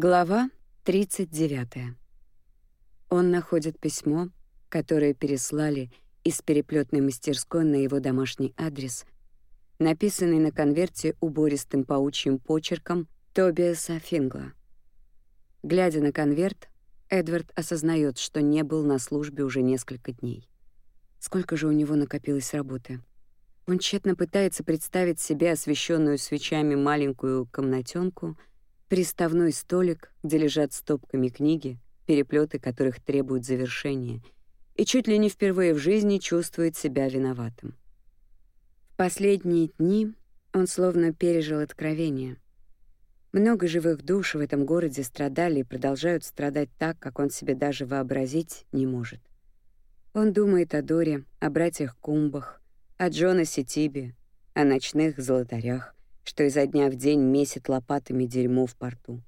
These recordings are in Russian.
Глава 39. Он находит письмо, которое переслали из переплетной мастерской на его домашний адрес, написанный на конверте убористым паучьим почерком Тобиаса Фингла. Глядя на конверт, Эдвард осознает, что не был на службе уже несколько дней. Сколько же у него накопилось работы? Он тщетно пытается представить себе освещенную свечами маленькую комнатенку, приставной столик, где лежат стопками книги, переплеты которых требуют завершения, и чуть ли не впервые в жизни чувствует себя виноватым. В последние дни он словно пережил откровение. Много живых душ в этом городе страдали и продолжают страдать так, как он себе даже вообразить не может. Он думает о Доре, о братьях Кумбах, о Джонасе Тибе, о ночных золотарях, что изо дня в день месит лопатами дерьмо в порту.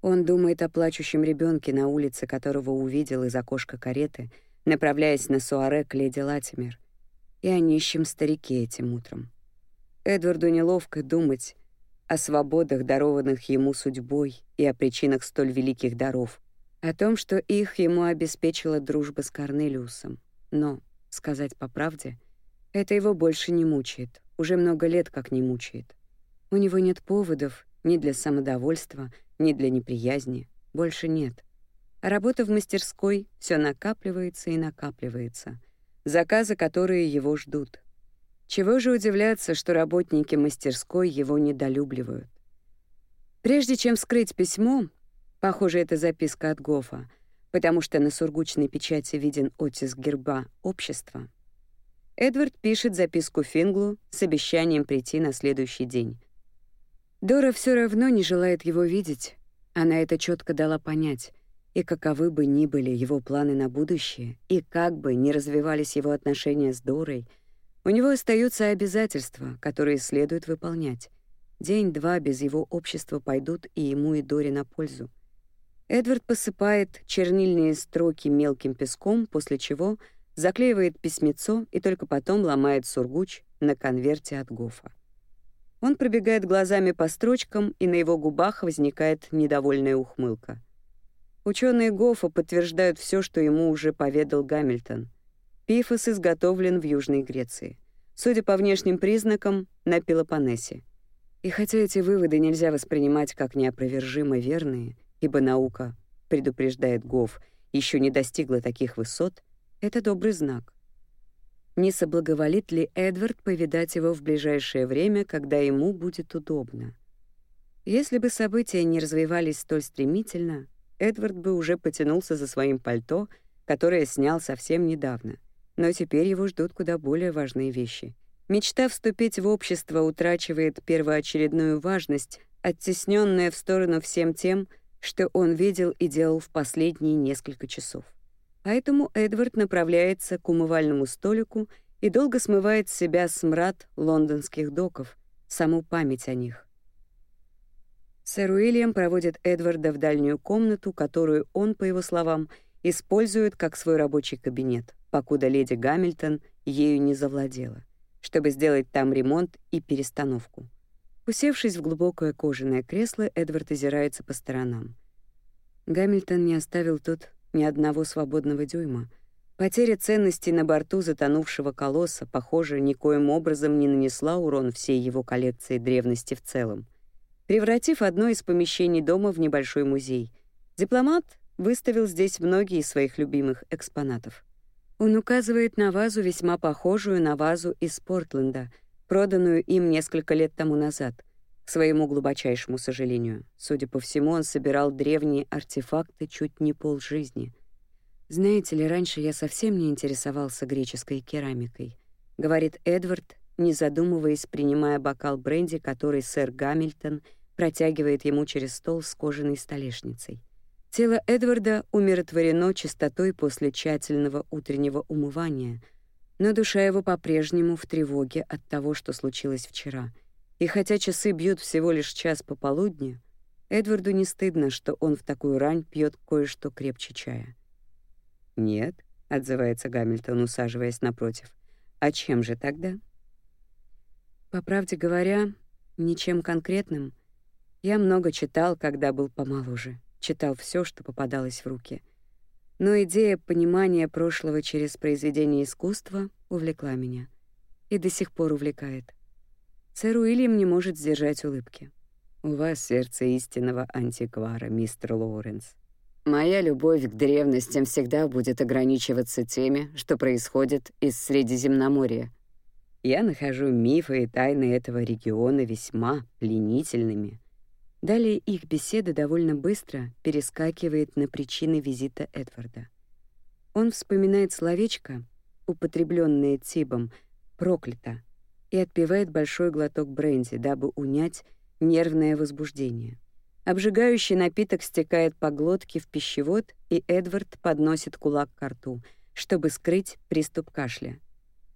Он думает о плачущем ребенке на улице, которого увидел из окошка кареты, направляясь на суаре к леди Латимер, и о нищем старике этим утром. Эдварду неловко думать о свободах, дарованных ему судьбой, и о причинах столь великих даров, о том, что их ему обеспечила дружба с Корнелиусом. Но, сказать по правде, это его больше не мучает, уже много лет как не мучает. У него нет поводов ни для самодовольства, ни для неприязни. Больше нет. Работа в мастерской все накапливается и накапливается. Заказы, которые его ждут. Чего же удивляться, что работники мастерской его недолюбливают. Прежде чем скрыть письмо, похоже, это записка от Гофа, потому что на сургучной печати виден оттиск герба общества, Эдвард пишет записку Финглу с обещанием прийти на следующий день. Дора все равно не желает его видеть. Она это четко дала понять. И каковы бы ни были его планы на будущее, и как бы ни развивались его отношения с Дорой, у него остаются обязательства, которые следует выполнять. День-два без его общества пойдут и ему, и Доре на пользу. Эдвард посыпает чернильные строки мелким песком, после чего заклеивает письмецо и только потом ломает сургуч на конверте от Гофа. Он пробегает глазами по строчкам, и на его губах возникает недовольная ухмылка. Ученые Гофа подтверждают все, что ему уже поведал Гамильтон. Пифос изготовлен в Южной Греции. Судя по внешним признакам, на Пелопоннесе. И хотя эти выводы нельзя воспринимать как неопровержимо верные, ибо наука, предупреждает Гоф, еще не достигла таких высот, это добрый знак. Не соблаговолит ли Эдвард повидать его в ближайшее время, когда ему будет удобно? Если бы события не развивались столь стремительно, Эдвард бы уже потянулся за своим пальто, которое снял совсем недавно. Но теперь его ждут куда более важные вещи. Мечта вступить в общество утрачивает первоочередную важность, оттесненная в сторону всем тем, что он видел и делал в последние несколько часов. Поэтому Эдвард направляется к умывальному столику и долго смывает с себя смрад лондонских доков, саму память о них. Сэр Уильям проводит Эдварда в дальнюю комнату, которую он, по его словам, использует как свой рабочий кабинет, покуда леди Гамильтон ею не завладела, чтобы сделать там ремонт и перестановку. Усевшись в глубокое кожаное кресло, Эдвард озирается по сторонам. Гамильтон не оставил тут ни одного свободного дюйма. Потеря ценностей на борту затонувшего колосса, похоже, никоим образом не нанесла урон всей его коллекции древности в целом. Превратив одно из помещений дома в небольшой музей, дипломат выставил здесь многие из своих любимых экспонатов. Он указывает на вазу, весьма похожую на вазу из Портленда, проданную им несколько лет тому назад — своему глубочайшему сожалению. Судя по всему, он собирал древние артефакты чуть не полжизни. «Знаете ли, раньше я совсем не интересовался греческой керамикой», — говорит Эдвард, не задумываясь, принимая бокал бренди, который сэр Гамильтон протягивает ему через стол с кожаной столешницей. Тело Эдварда умиротворено чистотой после тщательного утреннего умывания, но душа его по-прежнему в тревоге от того, что случилось вчера — и хотя часы бьют всего лишь час пополудни, Эдварду не стыдно, что он в такую рань пьет кое-что крепче чая. «Нет», — отзывается Гамильтон, усаживаясь напротив. «А чем же тогда?» «По правде говоря, ничем конкретным. Я много читал, когда был помоложе», читал все, что попадалось в руки. Но идея понимания прошлого через произведение искусства увлекла меня. И до сих пор увлекает. Сэр Уильям не может сдержать улыбки. «У вас сердце истинного антиквара, мистер Лоуренс. Моя любовь к древностям всегда будет ограничиваться теми, что происходит из Средиземноморья. Я нахожу мифы и тайны этого региона весьма пленительными. Далее их беседа довольно быстро перескакивает на причины визита Эдварда. Он вспоминает словечко, употребленное Тибом, «проклято», и отпивает большой глоток бренди, дабы унять нервное возбуждение. Обжигающий напиток стекает по глотке в пищевод, и Эдвард подносит кулак к рту, чтобы скрыть приступ кашля.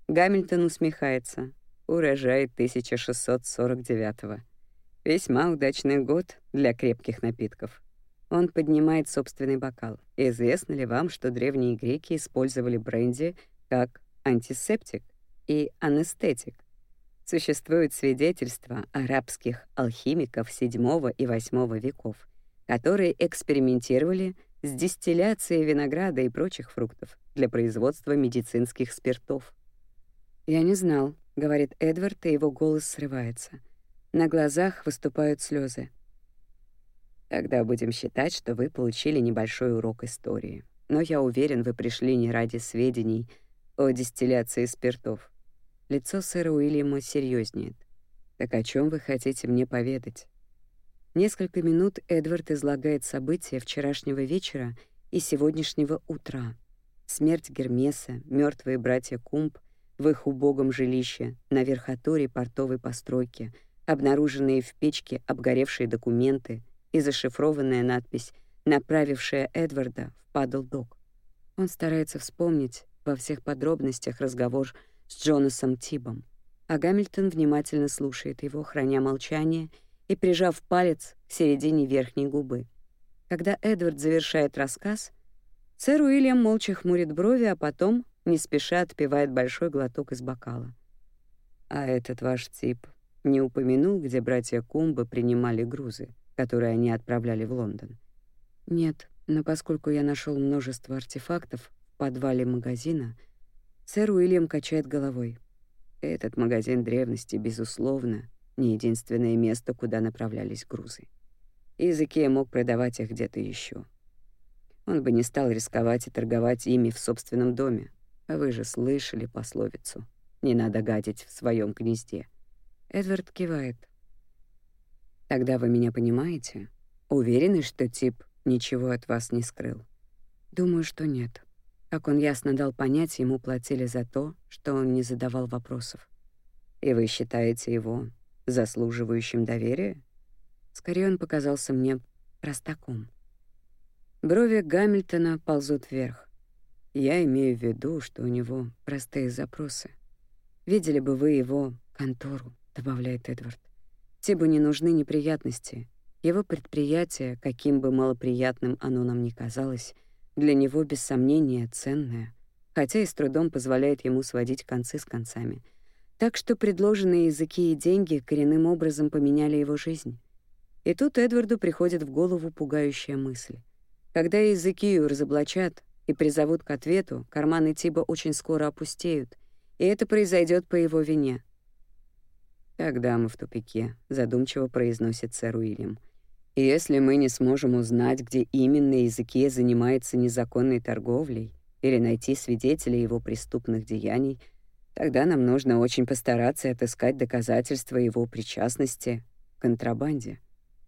Гамильтон усмехается. Урожай 1649-го. Весьма удачный год для крепких напитков. Он поднимает собственный бокал. Известно ли вам, что древние греки использовали бренди как антисептик и анестетик? Существуют свидетельства арабских алхимиков VII и VIII веков, которые экспериментировали с дистилляцией винограда и прочих фруктов для производства медицинских спиртов. «Я не знал», — говорит Эдвард, и его голос срывается. На глазах выступают слезы. «Тогда будем считать, что вы получили небольшой урок истории. Но я уверен, вы пришли не ради сведений о дистилляции спиртов. Лицо сэра Уильяма серьезнеет. «Так о чем вы хотите мне поведать?» Несколько минут Эдвард излагает события вчерашнего вечера и сегодняшнего утра. Смерть Гермеса, мертвые братья Кумб — в их убогом жилище на верхотуре портовой постройки, обнаруженные в печке обгоревшие документы и зашифрованная надпись, направившая Эдварда в Падлдок. Он старается вспомнить во всех подробностях разговор с Джонасом Тибом, а Гамильтон внимательно слушает его, храня молчание и прижав палец к середине верхней губы. Когда Эдвард завершает рассказ, сэр Уильям молча хмурит брови, а потом не спеша отпивает большой глоток из бокала. А этот ваш тип не упомянул, где братья Кумба принимали грузы, которые они отправляли в Лондон? Нет, но поскольку я нашел множество артефактов в подвале магазина, сэр Уильям качает головой. Этот магазин древности, безусловно, не единственное место, куда направлялись грузы. Изыкия мог продавать их где-то еще. Он бы не стал рисковать и торговать ими в собственном доме, вы же слышали пословицу «Не надо гадить в своем гнезде». Эдвард кивает. Тогда вы меня понимаете? Уверены, что тип ничего от вас не скрыл? Думаю, что нет. Как он ясно дал понять, ему платили за то, что он не задавал вопросов. И вы считаете его заслуживающим доверия? Скорее, он показался мне простаком. Брови Гамильтона ползут вверх. Я имею в виду, что у него простые запросы. Видели бы вы его контору, добавляет Эдвард. Тибу не нужны неприятности. Его предприятие, каким бы малоприятным оно нам ни казалось, для него без сомнения ценное, хотя и с трудом позволяет ему сводить концы с концами. Так что предложенные языки и деньги коренным образом поменяли его жизнь. И тут Эдварду приходит в голову пугающая мысль. Когда языки разоблачат, и призовут к ответу, карманы Тиба очень скоро опустеют, и это произойдет по его вине. «Тогда мы в тупике», — задумчиво произносит сэр Уильям. «Если мы не сможем узнать, где именно языке занимается незаконной торговлей, или найти свидетелей его преступных деяний, тогда нам нужно очень постараться отыскать доказательства его причастности к контрабанде.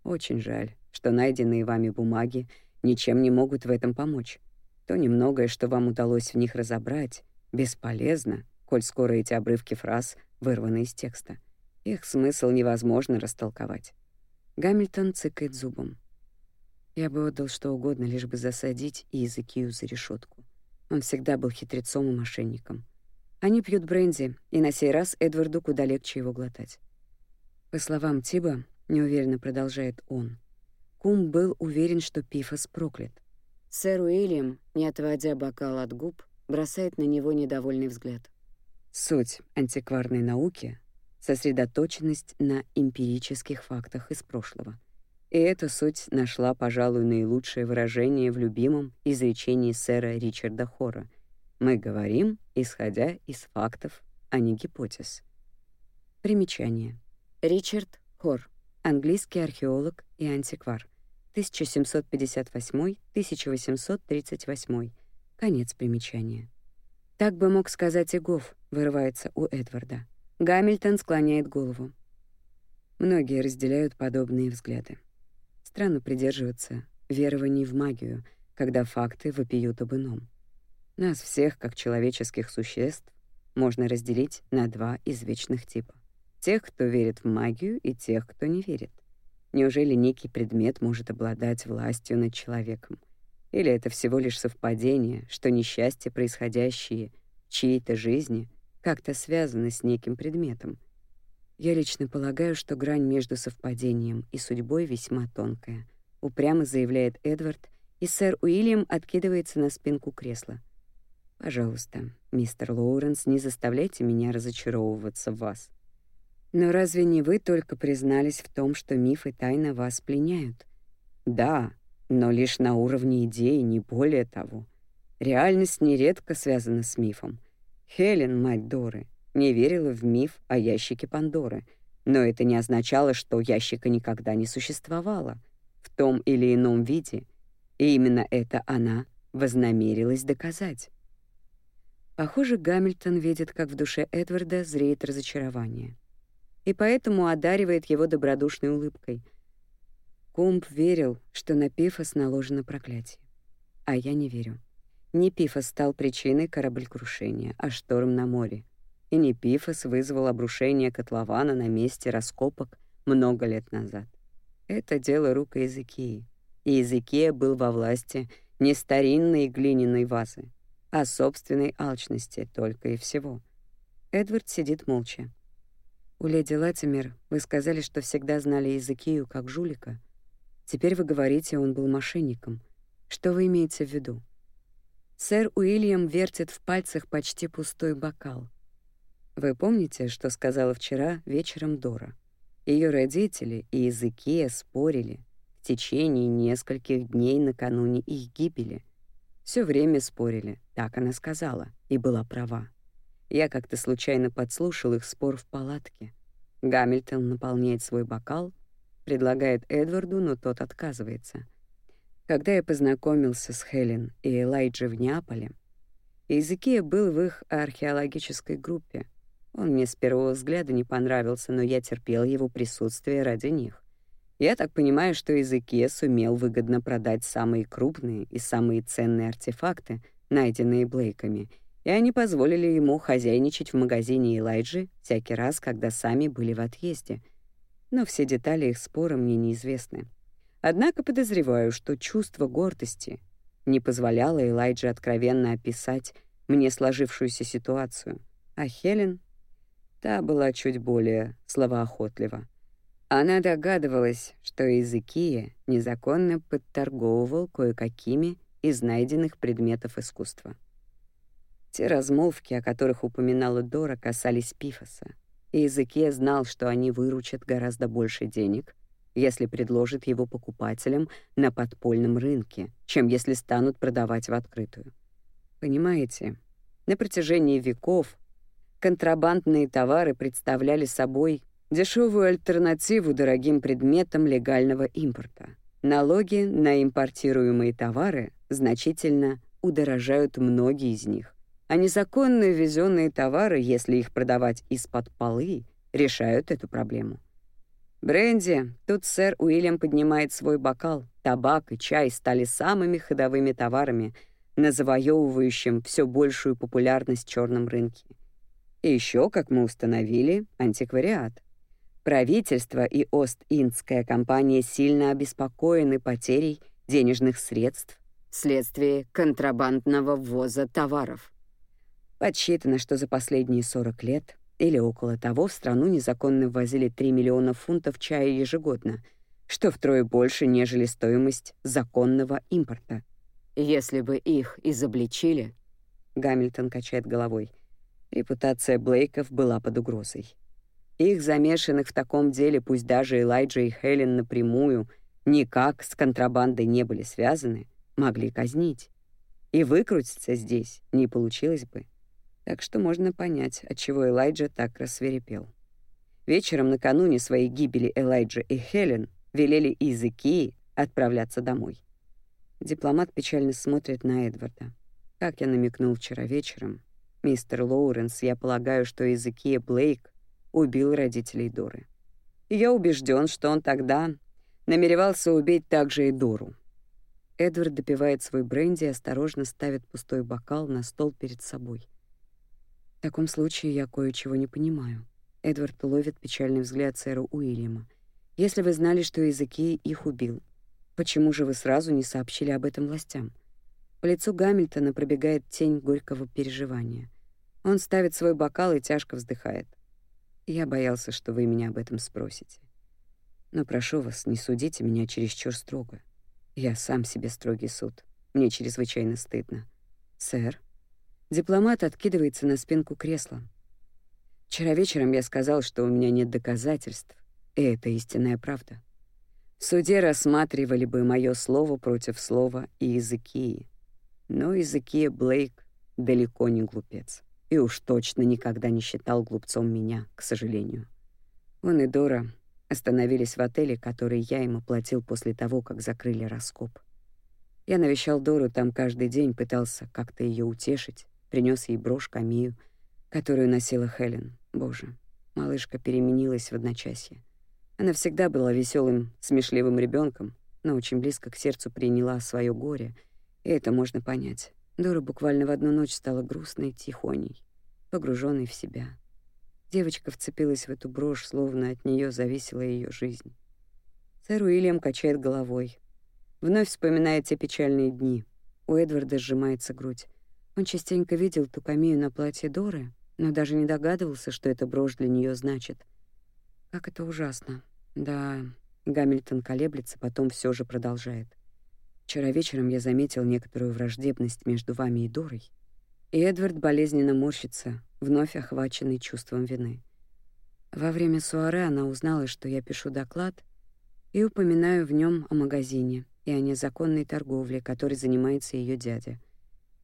Очень жаль, что найденные вами бумаги ничем не могут в этом помочь. То немногое, что вам удалось в них разобрать, бесполезно, коль скоро эти обрывки фраз вырваны из текста. Их смысл невозможно растолковать. Гамильтон цыкает зубом. Я бы отдал что угодно, лишь бы засадить Изекию за решетку. Он всегда был хитрецом и мошенником. Они пьют бренди, и на сей раз Эдварду куда легче его глотать. По словам Тиба, неуверенно продолжает он, Кум был уверен, что Пифос проклят. Сэр Уильям, не отводя бокал от губ, бросает на него недовольный взгляд. Суть антикварной науки — сосредоточенность на эмпирических фактах из прошлого. И эта суть нашла, пожалуй, наилучшее выражение в любимом изречении сэра Ричарда Хора. «Мы говорим, исходя из фактов, а не гипотез». Примечание. Ричард Хор, английский археолог и антиквар, 1758-1838. Конец примечания. Так бы мог сказать и Гофф, вырывается у Эдварда. Гамильтон склоняет голову. Многие разделяют подобные взгляды. Странно придерживаться верований в магию, когда факты вопиют об ином. Нас всех, как человеческих существ, можно разделить на два извечных типа. Тех, кто верит в магию, и тех, кто не верит. Неужели некий предмет может обладать властью над человеком? Или это всего лишь совпадение, что несчастья, происходящие в чьей-то жизни, как-то связаны с неким предметом? Я лично полагаю, что грань между совпадением и судьбой весьма тонкая, упрямо заявляет Эдвард, и сэр Уильям откидывается на спинку кресла. Пожалуйста, мистер Лоуренс, не заставляйте меня разочаровываться в вас. Но разве не вы только признались в том, что миф и тайна вас пленяют? Да, но лишь на уровне идеи, не более того. Реальность нередко связана с мифом. Хелен, мать Доры, не верила в миф о ящике Пандоры, но это не означало, что ящика никогда не существовало в том или ином виде, и именно это она вознамерилась доказать. Похоже, Гамильтон видит, как в душе Эдварда зреет разочарование, и поэтому одаривает его добродушной улыбкой. Кумб верил, что на Пифос наложено проклятие, а я не верю. Не Пифос стал причиной кораблекрушения, а шторм на море — и не Пифос вызвал обрушение котлована на месте раскопок много лет назад. Это дело рук Иезекии. И Иезекия был во власти не старинной глиняной вазы, а собственной алчности только и всего. Эдвард сидит молча. «У леди Латимер вы сказали, что всегда знали Иезекию как жулика. Теперь вы говорите, он был мошенником. Что вы имеете в виду?» Сэр Уильям вертит в пальцах почти пустой бокал. Вы помните, что сказала вчера вечером Дора? Ее родители и языки спорили в течение нескольких дней накануне их гибели. Все время спорили, так она сказала, и была права. Я как-то случайно подслушал их спор в палатке. Гамильтон наполняет свой бокал, предлагает Эдварду, но тот отказывается. Когда я познакомился с Хелен и Элайджи в Неаполе, Иезекия был в их археологической группе — он мне с первого взгляда не понравился, но я терпел его присутствие ради них. Я так понимаю, что Иезекия сумел выгодно продать самые крупные и самые ценные артефакты, найденные Блейками, и они позволили ему хозяйничать в магазине Элайджи всякий раз, когда сами были в отъезде. Но все детали их спора мне неизвестны. Однако подозреваю, что чувство гордости не позволяло Элайджи откровенно описать мне сложившуюся ситуацию, а Хелен Та была чуть более словоохотлива. Она догадывалась, что Иезекия незаконно подторговывал кое-какими из найденных предметов искусства. Те размолвки, о которых упоминала Дора, касались Пифоса, и знал, что они выручат гораздо больше денег, если предложат его покупателям на подпольном рынке, чем если станут продавать в открытую. Понимаете, на протяжении веков контрабандные товары представляли собой дешевую альтернативу дорогим предметам легального импорта. Налоги на импортируемые товары значительно удорожают многие из них, а незаконно ввезенные товары, если их продавать из-под полы, решают эту проблему. Бренди, тут сэр Уильям поднимает свой бокал. Табак и чай стали самыми ходовыми товарами на все большую популярность черном рынке. И еще, как мы установили, антиквариат. Правительство и Ост-Индская компания сильно обеспокоены потерей денежных средств вследствие контрабандного ввоза товаров. Подсчитано, что за последние 40 лет или около того в страну незаконно ввозили 3 миллиона фунтов чая ежегодно, что втрое больше, нежели стоимость законного импорта. Если бы их изобличили, Гамильтон качает головой — Репутация Блейков была под угрозой. Их замешанных в таком деле, пусть даже Элайджа и Хелен напрямую, никак с контрабандой не были связаны, могли казнить. И выкрутиться здесь не получилось бы. Так что можно понять, отчего Элайджа так рассверепел. Вечером накануне своей гибели Элайджа и Хелен велели Изыкии отправляться домой. Дипломат печально смотрит на Эдварда. Как я намекнул вчера вечером, мистер Лоуренс, я полагаю, что Изыкия Блейк убил родителей Доры. И я убежден, что он тогда намеревался убить также и Дору. Эдвард допивает свой бренди и осторожно ставит пустой бокал на стол перед собой. В таком случае я кое-чего не понимаю. Эдвард ловит печальный взгляд сэра Уильяма. Если вы знали, что языки их убил, почему же вы сразу не сообщили об этом властям? По лицу Гамильтона пробегает тень горького переживания. Он ставит свой бокал и тяжко вздыхает. Я боялся, что вы меня об этом спросите. Но прошу вас, не судите меня чересчур строго. Я сам себе строгий суд. Мне чрезвычайно стыдно. Сэр. Дипломат откидывается на спинку кресла. Вчера вечером я сказал, что у меня нет доказательств, и это истинная правда. В суде рассматривали бы мое слово против слова и языки. Но языки Блейк далеко не глупец и уж точно никогда не считал глупцом меня, к сожалению. Он и Дора остановились в отеле, который я ему платил после того, как закрыли раскоп. Я навещал Дору там каждый день, пытался как-то ее утешить, принес ей брошь Камию, которую носила Хелен. Боже, малышка переменилась в одночасье. Она всегда была веселым, смешливым ребенком, но очень близко к сердцу приняла свое горе, и это можно понять. Дора буквально в одну ночь стала грустной, тихоней, погруженной в себя. Девочка вцепилась в эту брошь, словно от нее зависела ее жизнь. Сэр Уильям качает головой. Вновь вспоминает те печальные дни. У Эдварда сжимается грудь. Он частенько видел ту камею на платье Доры, но даже не догадывался, что эта брошь для нее значит. Как это ужасно. Да, Гамильтон колеблется, потом все же продолжает. Вчера вечером я заметил некоторую враждебность между вами и Дорой, и Эдвард болезненно морщится, вновь охваченный чувством вины. Во время суаре она узнала, что я пишу доклад и упоминаю в нем о магазине и о незаконной торговле, которой занимается ее дядя.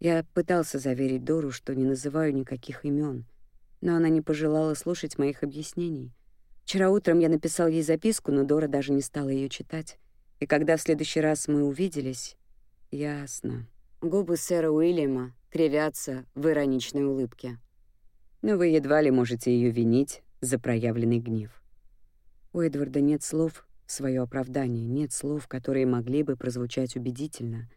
Я пытался заверить Дору, что не называю никаких имен, но она не пожелала слушать моих объяснений. Вчера утром я написал ей записку, но Дора даже не стала ее читать. И когда в следующий раз мы увиделись, ясно. Губы сэра Уильяма кривятся в ироничной улыбке. Но вы едва ли можете ее винить за проявленный гнев. У Эдварда нет слов в своё оправдание, нет слов, которые могли бы прозвучать убедительно.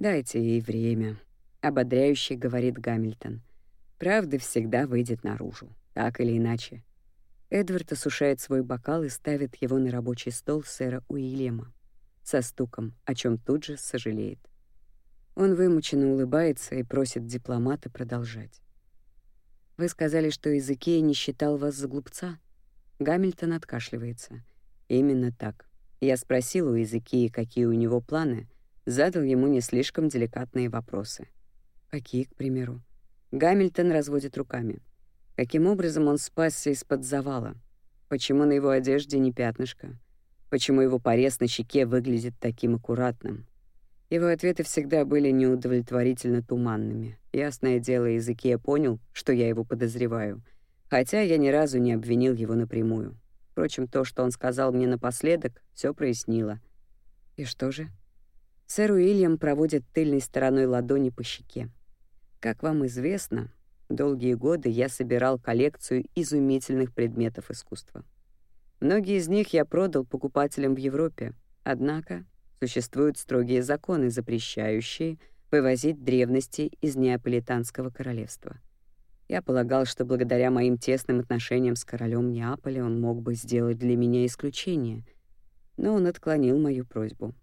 «Дайте ей время», — ободряюще говорит Гамильтон. «Правда всегда выйдет наружу, так или иначе. Эдвард осушает свой бокал и ставит его на рабочий стол сэра Уильяма со стуком, о чем тут же сожалеет. Он вымученно улыбается и просит дипломата продолжать. «Вы сказали, что Изыкея не считал вас за глупца?» Гамильтон откашливается. «Именно так. Я спросил у Изыкеи, какие у него планы, задал ему не слишком деликатные вопросы. Какие, к примеру? Гамильтон разводит руками. Каким образом он спасся из-под завала? Почему на его одежде не пятнышко? Почему его порез на щеке выглядит таким аккуратным? Его ответы всегда были неудовлетворительно туманными. Ясное дело, языке я понял, что я его подозреваю, хотя я ни разу не обвинил его напрямую. Впрочем, то, что он сказал мне напоследок, все прояснило. И что же? Сэр Уильям проводит тыльной стороной ладони по щеке. Как вам известно, Долгие годы я собирал коллекцию изумительных предметов искусства. Многие из них я продал покупателям в Европе, однако существуют строгие законы, запрещающие вывозить древности из Неаполитанского королевства. Я полагал, что благодаря моим тесным отношениям с королем Неаполя он мог бы сделать для меня исключение, но он отклонил мою просьбу.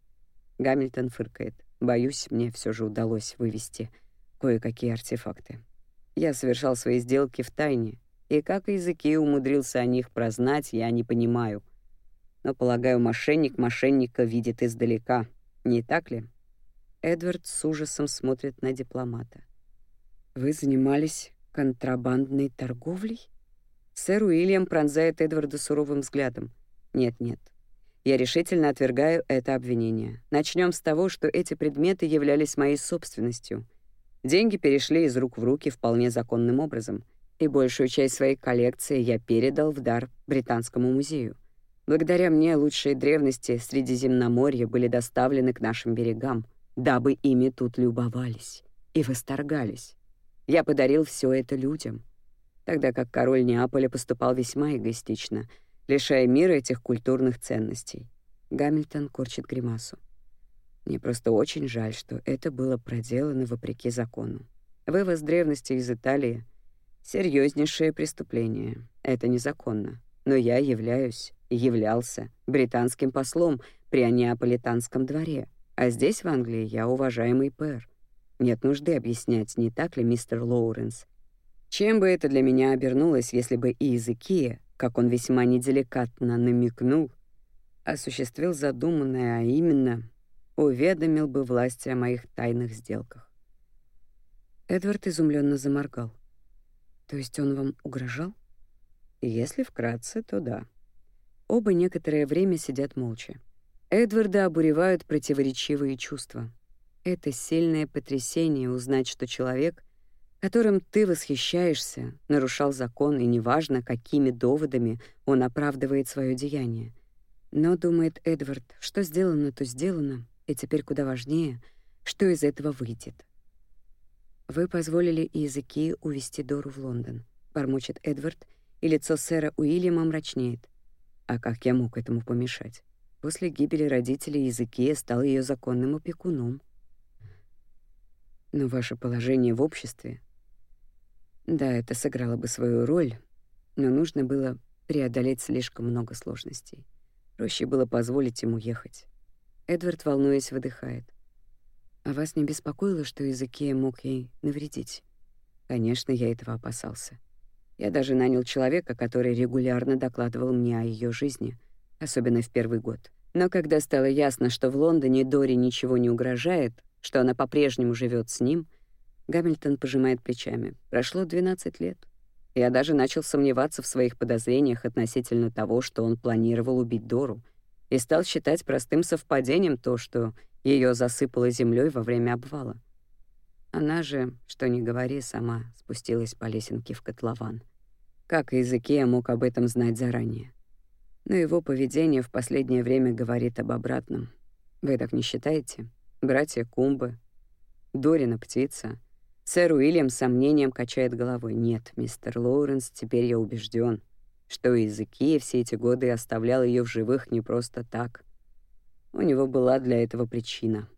Гамильтон фыркает. Боюсь, мне все же удалось вывести кое-какие артефакты. Я совершал свои сделки в тайне, и как языки умудрился о них прознать, я не понимаю. Но, полагаю, мошенник мошенника видит издалека, не так ли? Эдвард с ужасом смотрит на дипломата. Вы занимались контрабандной торговлей? Сэр Уильям пронзает Эдварда суровым взглядом. Нет-нет. Я решительно отвергаю это обвинение. Начнем с того, что эти предметы являлись моей собственностью. Деньги перешли из рук в руки вполне законным образом, и большую часть своей коллекции я передал в дар Британскому музею. Благодаря мне лучшие древности Средиземноморья были доставлены к нашим берегам, дабы ими тут любовались и восторгались. Я подарил все это людям, тогда как король Неаполя поступал весьма эгоистично — лишая мира этих культурных ценностей. Гамильтон корчит гримасу. Мне просто очень жаль, что это было проделано вопреки закону. Вывоз древности из Италии — серьезнейшее преступление. Это незаконно. Но я являюсь являлся британским послом при неаполитанском дворе, а здесь, в Англии, я уважаемый пэр. Нет нужды объяснять, не так ли, мистер Лоуренс? Чем бы это для меня обернулось, если бы и языки как он весьма неделикатно намекнул, осуществил задуманное, а именно уведомил бы власти о моих тайных сделках. Эдвард изумленно заморгал. То есть он вам угрожал? Если вкратце, то да. Оба некоторое время сидят молча. Эдварда обуревают противоречивые чувства. Это сильное потрясение узнать, что человек, которым ты восхищаешься, нарушал закон, и неважно, какими доводами он оправдывает свое деяние. Но, думает Эдвард, что сделано, то сделано, и теперь куда важнее, что из этого выйдет. «Вы позволили языки увести Дору в Лондон», — бормочет Эдвард, и лицо сэра Уильяма мрачнеет. А как я мог этому помешать? После гибели родителей языки стал ее законным опекуном. Но ваше положение в обществе да, это сыграло бы свою роль, но нужно было преодолеть слишком много сложностей. Проще было позволить ему ехать. Эдвард, волнуясь, выдыхает. «А вас не беспокоило, что языке мог ей навредить?» Конечно, я этого опасался. Я даже нанял человека, который регулярно докладывал мне о ее жизни, особенно в первый год. Но когда стало ясно, что в Лондоне Дори ничего не угрожает, что она по-прежнему живет с ним — Гамильтон пожимает плечами. Прошло 12 лет. Я даже начал сомневаться в своих подозрениях относительно того, что он планировал убить Дору, и стал считать простым совпадением то, что ее засыпало землей во время обвала. Она же, что ни говори, сама спустилась по лесенке в котлован. Как языке мог об этом знать заранее? Но его поведение в последнее время говорит об обратном. Вы так не считаете? Братья Кумбы, Дорина птица — Сэр Уильям с сомнением качает головой. «Нет, мистер Лоуренс, теперь я убежден, что языки все эти годы оставлял ее в живых не просто так. У него была для этого причина».